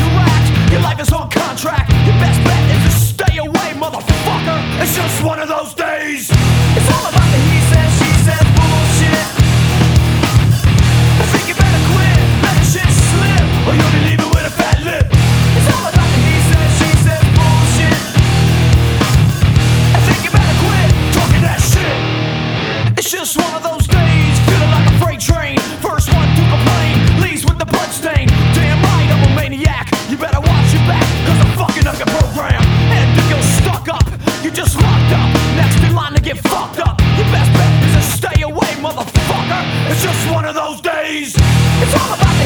you. Your life is on contract. Your best bet is to stay away, motherfucker. It's just one of those days. It's all about